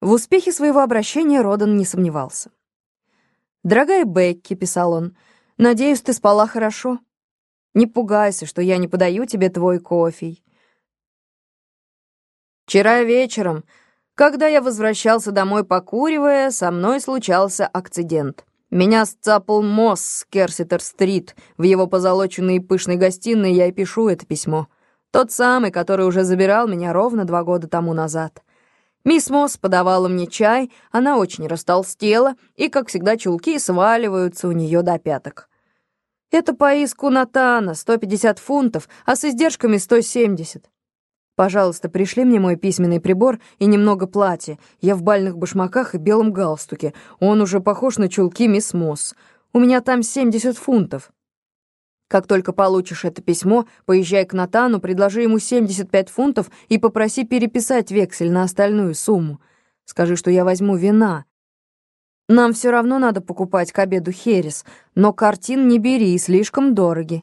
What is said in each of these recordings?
В успехе своего обращения Родан не сомневался. «Дорогая Бекки», — писал он, — «надеюсь, ты спала хорошо. Не пугайся, что я не подаю тебе твой кофе. Вчера вечером, когда я возвращался домой покуривая, со мной случался акцидент. Меня сцапал Мосс с Керситер-стрит. В его позолоченной и пышной гостиной я и пишу это письмо. Тот самый, который уже забирал меня ровно два года тому назад. Мисс Мосс подавала мне чай, она очень растолстела, и, как всегда, чулки сваливаются у нее до пяток. Это по иску Натана, 150 фунтов, а с издержками 170. Пожалуйста, пришли мне мой письменный прибор и немного платья. Я в бальных башмаках и белом галстуке. Он уже похож на чулки мисс Мосс. У меня там 70 фунтов. Как только получишь это письмо, поезжай к Натану, предложи ему 75 фунтов и попроси переписать вексель на остальную сумму. Скажи, что я возьму вина. Нам все равно надо покупать к обеду херес, но картин не бери, слишком дороги.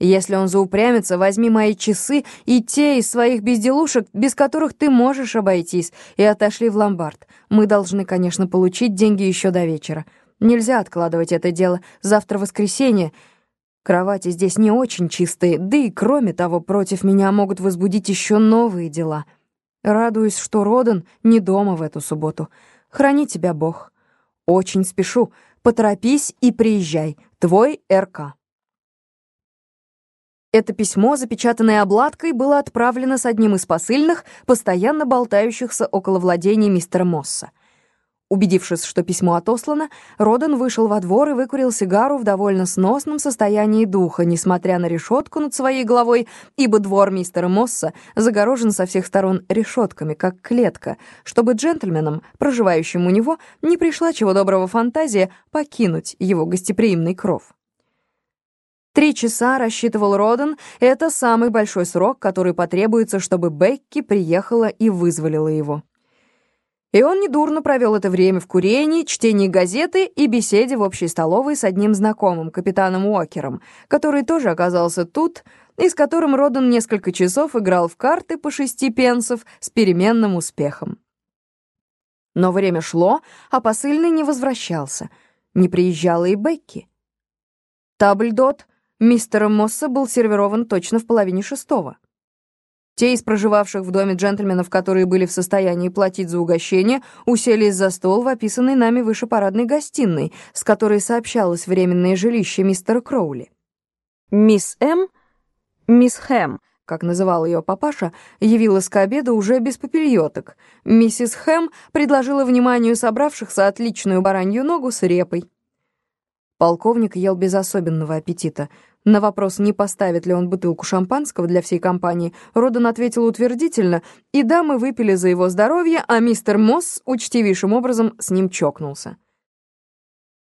Если он заупрямится, возьми мои часы и те из своих безделушек, без которых ты можешь обойтись, и отошли в ломбард. Мы должны, конечно, получить деньги еще до вечера. Нельзя откладывать это дело. Завтра воскресенье — Кровати здесь не очень чистые, да и кроме того, против меня могут возбудить еще новые дела. Радуюсь, что Родан не дома в эту субботу. Храни тебя Бог. Очень спешу. Поторопись и приезжай. Твой РК. Это письмо, запечатанное обладкой, было отправлено с одним из посыльных, постоянно болтающихся около владения мистера Мосса. Убедившись, что письмо отослано, Родан вышел во двор и выкурил сигару в довольно сносном состоянии духа, несмотря на решетку над своей головой, ибо двор мистера Мосса загорожен со всех сторон решетками, как клетка, чтобы джентльменам, проживающим у него, не пришла чего доброго фантазия покинуть его гостеприимный кров. Три часа, рассчитывал Родан, это самый большой срок, который потребуется, чтобы Бекки приехала и вызволила его. И он недурно провел это время в курении, чтении газеты и беседе в общей столовой с одним знакомым, капитаном Уокером, который тоже оказался тут, и с которым Родан несколько часов играл в карты по шести пенсов с переменным успехом. Но время шло, а посыльный не возвращался. Не приезжала и Бекки. Табльдот мистера Мосса был сервирован точно в половине шестого. Те из проживавших в доме джентльменов, которые были в состоянии платить за угощение, уселись за стол в описанной нами выше парадной гостиной, с которой сообщалось временное жилище мистера Кроули. Мисс М, мисс Хэм, как называл ее папаша, явилась к обеду уже без попельоток. Миссис Хэм предложила вниманию собравшихся отличную баранью ногу с репой. Полковник ел без особенного аппетита — на вопрос, не поставит ли он бутылку шампанского для всей компании, Родан ответил утвердительно, и дамы выпили за его здоровье, а мистер Мосс учтивейшим образом с ним чокнулся.